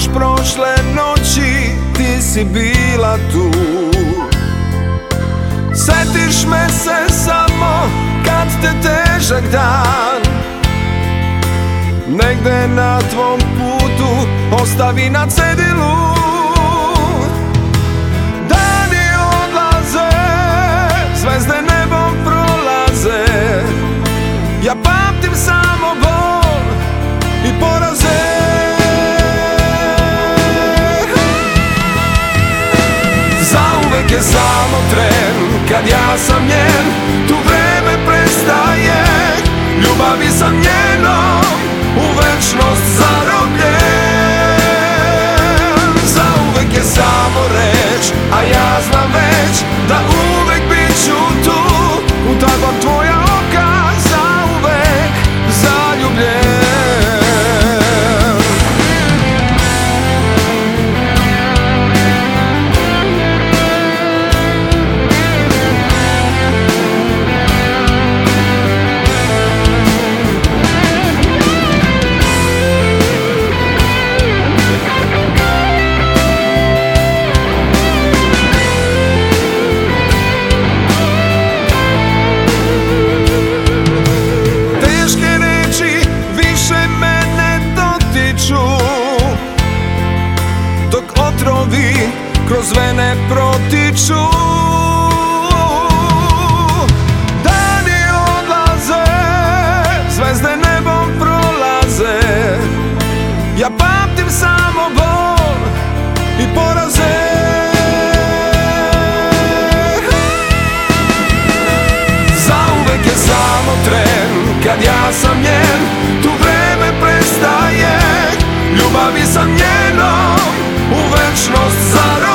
još prošle noći ti si bila tu. Setiš me se samo kad te težak dan. Negde na tvom putu ostavi na cedilu je samo tren kad ja sam njen. Tu vreme kroz vene protiču. Dani odlaze, zvezde nebom prolaze. Ja pamtim samo bol i poraze. Zauvek je samo tren kad ja sam njen Tu vreme prestaje, ljubavi sam njenom U večnost zaradi